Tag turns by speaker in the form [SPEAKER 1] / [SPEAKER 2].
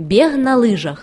[SPEAKER 1] Бег на лыжах.